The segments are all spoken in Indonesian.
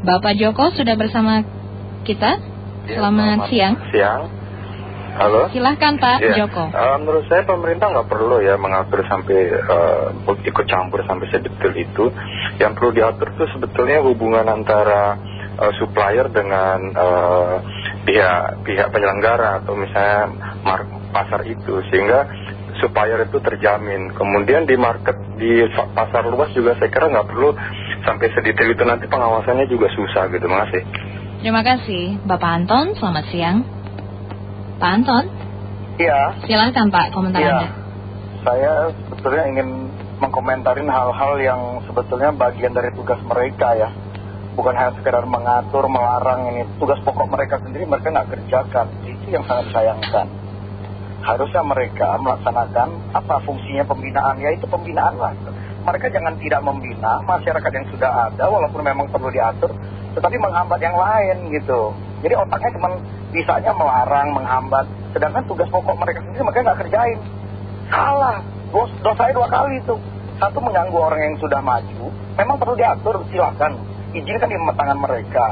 Bapak Joko sudah bersama kita. Ya, Selamat siang. Siang. Halo. Silahkan Pak Ya, Joko. eh, menurut saya pemerintah nggak perlu ya mengatur sampai eh, ikut campur sampai sedetail itu. Yang perlu diatur tuh sebetulnya hubungan antara eh, supplier dengan pihak pihak penyelenggara atau misalnya pasar itu sehingga supplier itu terjamin. Kemudian di market di pasar luas juga saya kira nggak perlu sampai sedetail itu nanti pengawasannya juga susah gitu. Makasih. Terima kasih. Bapak Anton, selamat siang. Pak Anton, Iya, silahkan Pak komentar iya. Anda. Saya sebetulnya ingin mengkomentarin hal-hal yang sebetulnya bagian dari tugas mereka ya. Bukan hanya sekedar mengatur, melarang ini. Tugas pokok mereka sendiri mereka nggak kerjakan. Itu yang sangat disayangkan. Harusnya mereka melaksanakan apa fungsinya pembinaan. Ya itu pembinaan lah. Mereka jangan tidak membina masyarakat yang sudah ada walaupun memang perlu diatur. Tetapi menghambat yang lain gitu. Jadi otaknya cuma bisanya melarang, menghambat. Sedangkan tugas pokok mereka sendiri mereka nggak kerjain. Salah. Dos, dosanya dua kali itu. Satu mengganggu orang yang sudah maju. Memang perlu diatur, silakan. Izinkan di tangan mereka.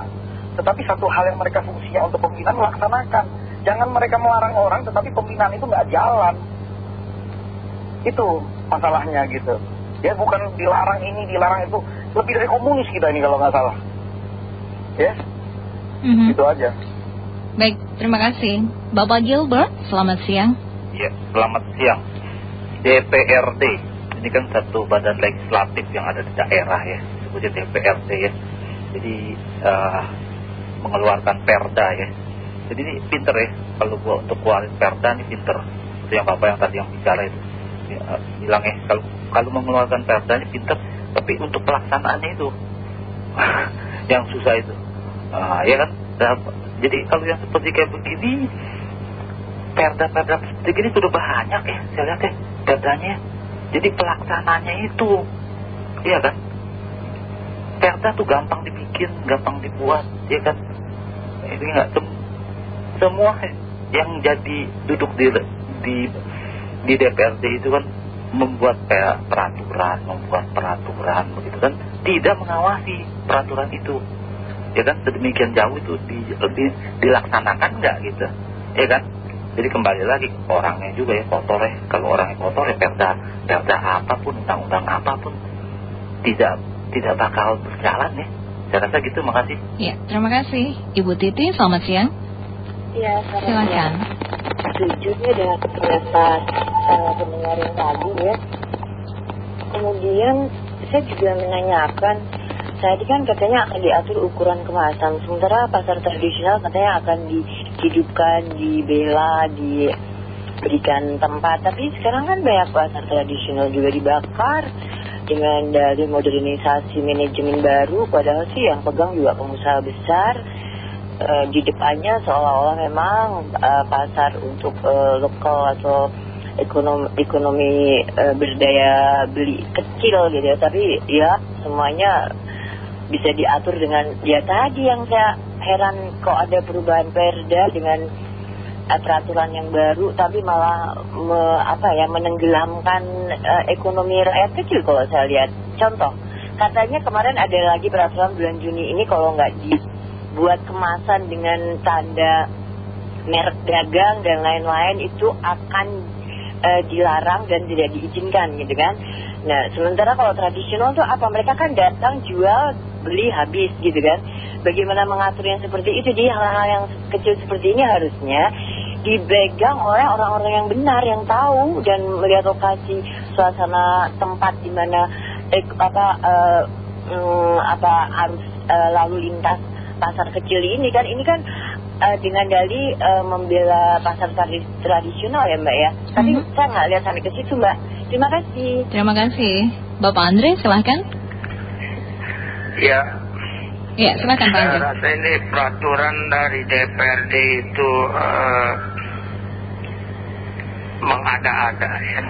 Tetapi satu hal yang mereka fungsinya untuk pembinaan laksanakan. Jangan mereka melarang orang, tetapi pembinaan itu nggak jalan. Itu masalahnya gitu. Ya bukan dilarang ini, dilarang itu. Lebih dari komunis kita ini kalau nggak salah. Ya, Mhm. itu aja. Baik, terima kasih. Bapak Gilbert, selamat siang. Ya, selamat siang. DPRD, ini kan satu badan legislatif yang ada di daerah ya, sebutnya DPRD ya. Jadi eh, mengeluarkan perda ya. Jadi ini pinter ya, kalau gua untuk keluarin perda ini pinter. Itu yang bapak yang tadi yang bicara itu ya, eh, bilang ya, kalau kalau mengeluarkan perda ini pinter, tapi untuk pelaksanaannya itu yang susah itu. Ah, ya kan? Nah, jadi kalau yang seperti kayak begini perda-perda seperti ini sudah banyak ya saya lihat ya perdanya jadi pelaksananya itu iya kan perda tuh gampang dibikin gampang dibuat ya kan ini nggak sem- semua yang jadi duduk di di di DPRD itu kan membuat peraturan membuat peraturan begitu kan? Tidak mengawasi peraturan itu. Ya kan? Sedemikian jauh itu di, di- dilaksanakan nggak gitu? Ya kan? Jadi kembali lagi orangnya juga ya kotor ya. Kalau orangnya kotor ya perda perda apa pun undang-undang apa pun tidak tidak bakal berjalan ya. Saya rasa gitu. Makasih. Ya, terima kasih. Ibu Titi, selamat siang. Iya, Silakan. siang. Setuju ya dengan pendapat eh, pendengar yang tadi ya. Kemudian saya juga menanyakan, tadi kan katanya akan diatur ukuran kemasan, sementara pasar tradisional katanya akan dihidupkan, dibela, diberikan tempat. Tapi sekarang kan banyak pasar tradisional juga dibakar dengan dari modernisasi manajemen baru, padahal sih yang pegang juga pengusaha besar. Eh, di depannya seolah-olah memang eh, pasar untuk eh, lokal atau ekonomi, ekonomi berdaya beli kecil gitu ya. Tapi ya semuanya bisa diatur dengan ya tadi yang saya heran kok ada perubahan perda dengan peraturan yang baru tapi malah me- apa ya menenggelamkan ekonomi rakyat kecil kalau saya lihat. Contoh katanya kemarin ada lagi peraturan bulan Juni ini kalau nggak dibuat kemasan dengan tanda merek dagang dan lain-lain itu akan eh, dilarang dan tidak diizinkan gitu kan. Nah sementara kalau tradisional tuh apa mereka kan datang jual beli habis gitu kan. Bagaimana mengatur yang seperti itu di hal-hal yang kecil seperti ini harusnya dipegang oleh orang-orang yang benar yang tahu dan melihat lokasi suasana tempat di mana eh, apa eh, mm, apa harus eh, lalu lintas pasar kecil ini kan ini kan eh, dengan dali eh, membela pasar tradi- tradisional ya mbak ya tapi Mhm. saya nggak lihat sampai ke situ mbak terima kasih Terima kasih. Bapak Andre, silahkan. Ya, Ya, silahkan Pak saya Andre. rasa ini peraturan dari DPRD itu eh, mengada-ada ya.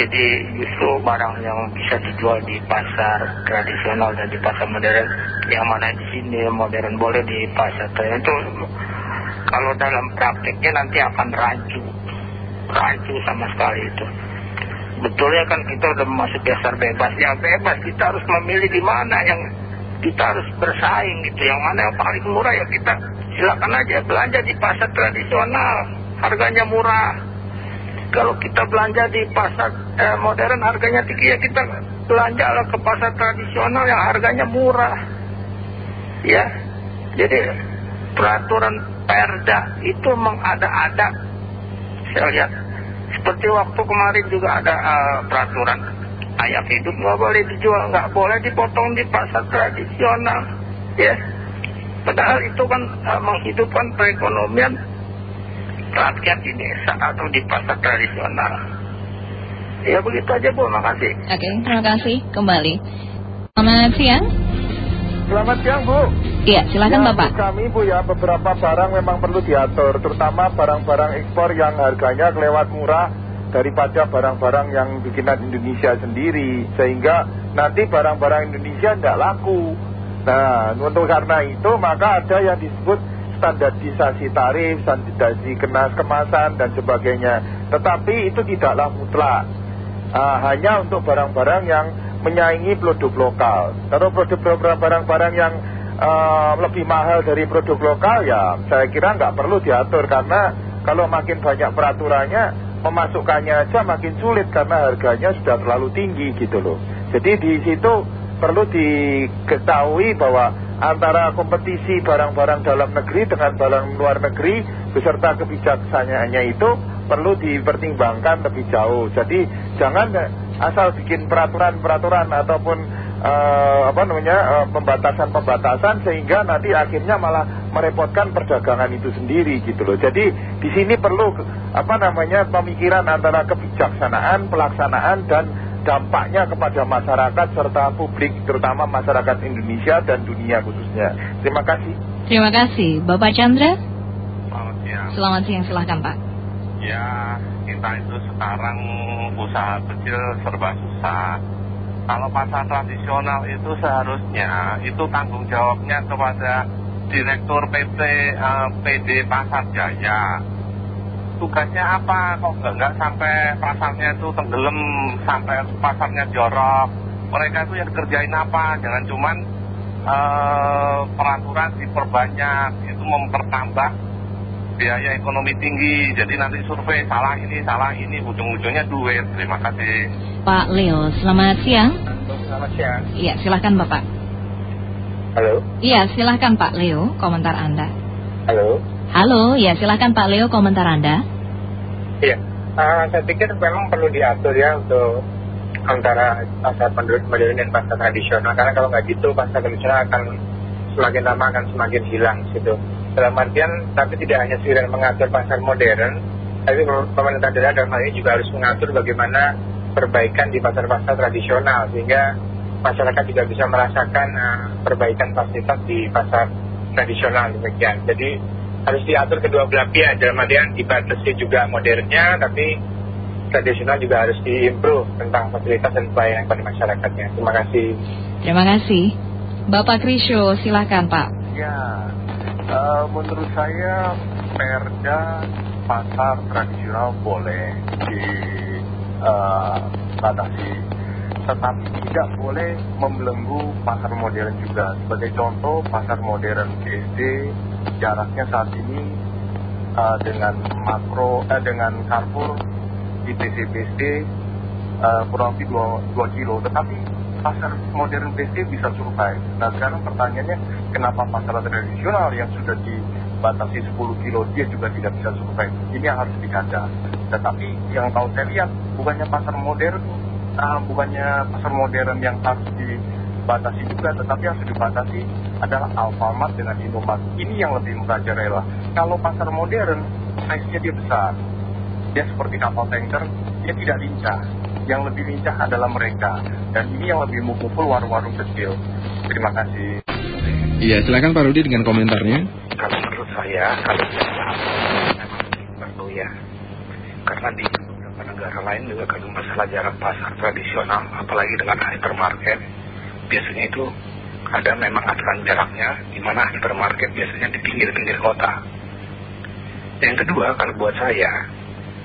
Jadi justru barang yang bisa dijual di pasar tradisional dan di pasar modern, yang mana di sini modern boleh di pasar itu kalau dalam prakteknya nanti akan rancu, rancu sama sekali itu. Betulnya kan kita udah masuk dasar bebas, ya bebas kita harus memilih di mana yang kita harus bersaing gitu. Yang mana yang paling murah ya kita silakan aja belanja di pasar tradisional. Harganya murah kalau kita belanja di pasar eh, modern harganya tinggi ya kita belanja lah ke pasar tradisional yang harganya murah. Ya. Jadi peraturan perda itu mengada-ada. Saya lihat seperti waktu kemarin juga ada uh, peraturan. Ayam hidup nggak boleh dijual nggak boleh dipotong di pasar tradisional. Ya. Padahal itu kan uh, menghidupkan perekonomian rakyat di desa atau di pasar tradisional. Ya begitu aja Bu. Makasih oke terima kasih. Kembali. Selamat siang. Selamat siang Bu. Iya, silakan ya, Bapak. Kami Bu ya, beberapa barang memang perlu diatur, terutama barang-barang ekspor yang harganya kelewat murah daripada barang-barang yang bikinan Indonesia sendiri, sehingga nanti barang-barang Indonesia tidak laku. Nah, untuk karena itu maka ada yang disebut standarisasi tarif, standarisasi kenas kemasan dan sebagainya. Tetapi itu tidaklah mutlak. Ah, hanya untuk barang-barang yang menyaingi produk lokal. Kalau produk barang-barang yang uh, lebih mahal dari produk lokal ya saya kira nggak perlu diatur karena kalau makin banyak peraturannya memasukkannya aja makin sulit karena harganya sudah terlalu tinggi gitu loh jadi di situ perlu diketahui bahwa antara kompetisi barang-barang dalam negeri dengan barang luar negeri beserta kebijaksanaannya itu perlu dipertimbangkan lebih jauh jadi jangan asal bikin peraturan-peraturan ataupun uh, apa namanya uh, pembatasan-pembatasan sehingga nanti akhirnya malah merepotkan perdagangan itu sendiri gitu loh. Jadi di sini perlu apa namanya pemikiran antara kebijaksanaan, pelaksanaan dan dampaknya kepada masyarakat serta publik terutama masyarakat Indonesia dan dunia khususnya. Terima kasih. Terima kasih, Bapak Chandra. Selamat siang. Selamat siang, silahkan Pak. Ya, kita itu sekarang usaha kecil serba susah kalau pasar tradisional itu seharusnya itu tanggung jawabnya kepada Direktur PT uh, eh, PD Pasar Jaya. Tugasnya apa? Kok enggak, enggak sampai pasarnya itu tenggelam, sampai pasarnya jorok. Mereka itu yang kerjain apa? Jangan cuman uh, peraturan diperbanyak, itu mempertambah biaya ekonomi tinggi. Jadi nanti survei salah ini, salah ini, ujung-ujungnya duit. Terima kasih. Pak Leo, selamat siang. Selamat siang. Iya, silahkan Bapak. Halo. Iya, silahkan Pak Leo, komentar Anda. Halo. Halo, ya silahkan Pak Leo, komentar Anda. Iya, uh, saya pikir memang perlu diatur ya untuk antara pasar modern dan pasar tradisional. Karena kalau nggak gitu, pasar tradisional akan semakin lama akan semakin hilang situ dalam artian tapi tidak hanya sekedar mengatur pasar modern tapi pemerintah daerah dalam hal ini juga harus mengatur bagaimana perbaikan di pasar-pasar tradisional sehingga masyarakat juga bisa merasakan uh, perbaikan fasilitas di pasar tradisional demikian jadi harus diatur kedua belah pihak. Dalam artian dibatasi juga modernnya tapi tradisional juga harus diimprove tentang fasilitas dan pelayanan pada masyarakatnya. Terima kasih. Terima kasih. Bapak Krisyo silahkan Pak. Ya uh, menurut saya perda pasar tradisional boleh dibatasi uh, tetapi tidak boleh membelenggu pasar modern juga. Sebagai contoh pasar modern BSD jaraknya saat ini uh, dengan makro eh, dengan Carrefour di BSD uh, kurang lebih 2, 2 kilo tetapi pasar modern BC bisa survive. Nah sekarang pertanyaannya kenapa pasar tradisional yang sudah dibatasi 10 kilo dia juga tidak bisa survive. Ini yang harus dikaca. Tetapi yang tahu saya lihat bukannya pasar modern, uh, bukannya pasar modern yang harus dibatasi juga, tetapi harus dibatasi adalah Alfamart dengan Indomaret. Ini yang lebih merajalela. Kalau pasar modern, size-nya dia besar. Dia seperti kapal tanker, dia tidak lincah yang lebih lincah adalah mereka dan ini yang lebih memukul warung-warung kecil terima kasih iya silakan Pak Rudi dengan komentarnya kalau menurut saya kalau memang perlu ya karena di beberapa negara lain juga kalau masalah jarak pasar tradisional apalagi dengan hypermarket biasanya itu ada memang aturan jaraknya di mana hypermarket biasanya di pinggir-pinggir kota yang kedua kalau buat saya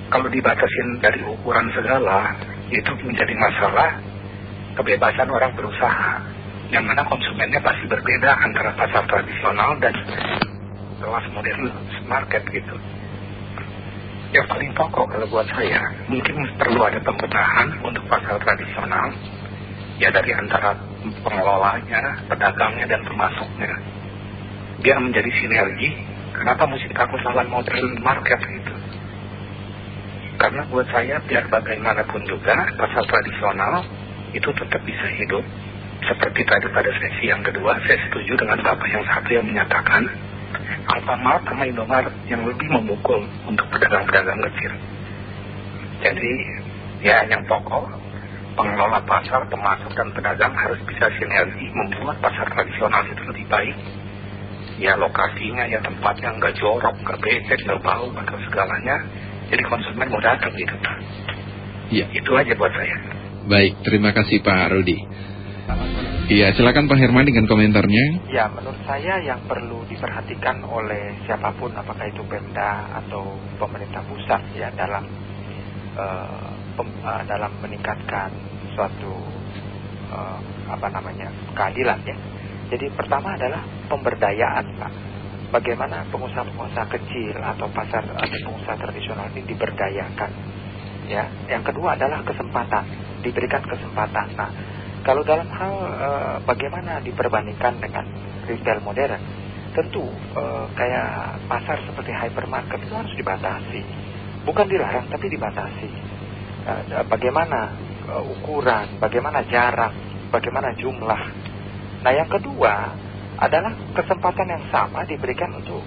kalau dibatasin dari ukuran segala itu menjadi masalah kebebasan orang berusaha. yang mana konsumennya pasti berbeda antara pasar tradisional dan kelas modern market gitu. Yang paling pokok kalau buat saya, mungkin perlu ada pembenahan untuk pasar tradisional, ya dari antara pengelolanya, pedagangnya, dan pemasoknya. Biar menjadi sinergi, kenapa mesti takut lawan modern market gitu. Karena buat saya, biar bagaimanapun juga, pasar tradisional itu tetap bisa hidup. Seperti tadi pada sesi yang kedua, saya setuju dengan Bapak yang satu yang menyatakan, Alfamart sama Indomaret yang lebih memukul untuk pedagang-pedagang kecil. Jadi, ya yang pokok, pengelola pasar, pemasok dan pedagang harus bisa sinergi membuat pasar tradisional itu lebih baik. Ya lokasinya, ya tempatnya nggak jorok, nggak becek, nggak bau, atau segalanya. Jadi konsumen mau datang gitu. Ya. Itu aja buat saya. Baik, terima kasih Pak Rudi. Iya, silakan Pak Herman dengan komentarnya. Ya, menurut saya yang perlu diperhatikan oleh siapa pun, apakah itu Pemda atau pemerintah pusat ya dalam uh, uh, dalam meningkatkan suatu uh, apa namanya keadilan ya. Jadi pertama adalah pemberdayaan, Pak. Bagaimana pengusaha-pengusaha kecil atau pasar atau pengusaha tradisional ini diberdayakan, ya. Yang kedua adalah kesempatan, diberikan kesempatan. Nah kalau dalam hal uh, bagaimana diperbandingkan dengan retail modern, tentu uh, kayak pasar seperti hypermarket itu harus dibatasi. Bukan dilarang, tapi dibatasi. Bagaimana uh, ukuran, bagaimana jarak, bagaimana jumlah. Nah yang kedua adalah kesempatan yang sama diberikan untuk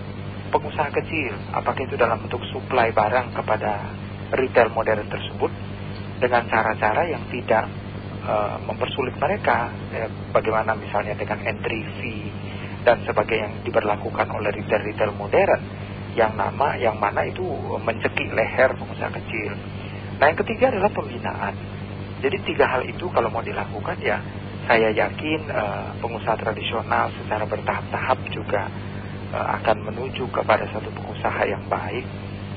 pengusaha kecil. Apakah itu dalam bentuk suplai barang kepada retail modern tersebut dengan cara-cara yang tidak uh, mempersulit mereka ya, bagaimana misalnya dengan entry fee dan sebagainya yang diberlakukan oleh retail-retail modern yang nama yang mana itu mencekik leher pengusaha kecil. Nah yang ketiga adalah pembinaan. Jadi tiga hal itu kalau mau dilakukan ya saya yakin uh, pengusaha tradisional secara bertahap-tahap juga uh, akan menuju kepada satu pengusaha yang baik.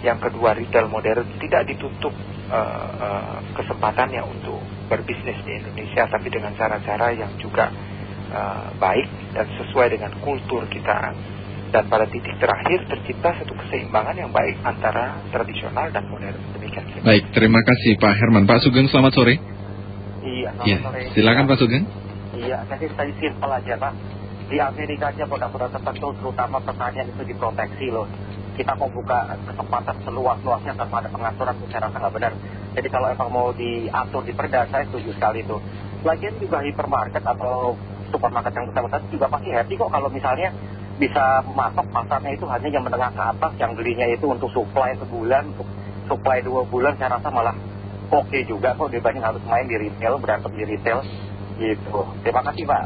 Yang kedua retail modern tidak ditutup uh, uh, kesempatannya untuk berbisnis di Indonesia tapi dengan cara-cara yang juga uh, baik dan sesuai dengan kultur kita dan pada titik terakhir tercipta satu keseimbangan yang baik antara tradisional dan modern demikian. Baik, terima kasih Pak Herman. Pak Sugeng, selamat sore. Iya, selamat ya, sore. Silakan Pak Sugeng. Iya, jadi saya simpel aja Pak. Di Amerika aja produk-produk tertentu terutama pertanian itu diproteksi loh. Kita mau buka kesempatan seluas-luasnya tanpa ada pengaturan saya rasa nggak benar. Jadi kalau emang mau diatur di perda, saya setuju sekali itu. Lagian juga hypermarket atau supermarket yang besar-besar juga pasti happy kok kalau misalnya bisa masuk pasarnya itu hanya yang menengah ke atas, yang belinya itu untuk supply sebulan, untuk supply dua bulan, saya rasa malah oke juga kok dibanding harus main di retail, berantem di retail gitu. Terima kasih Pak.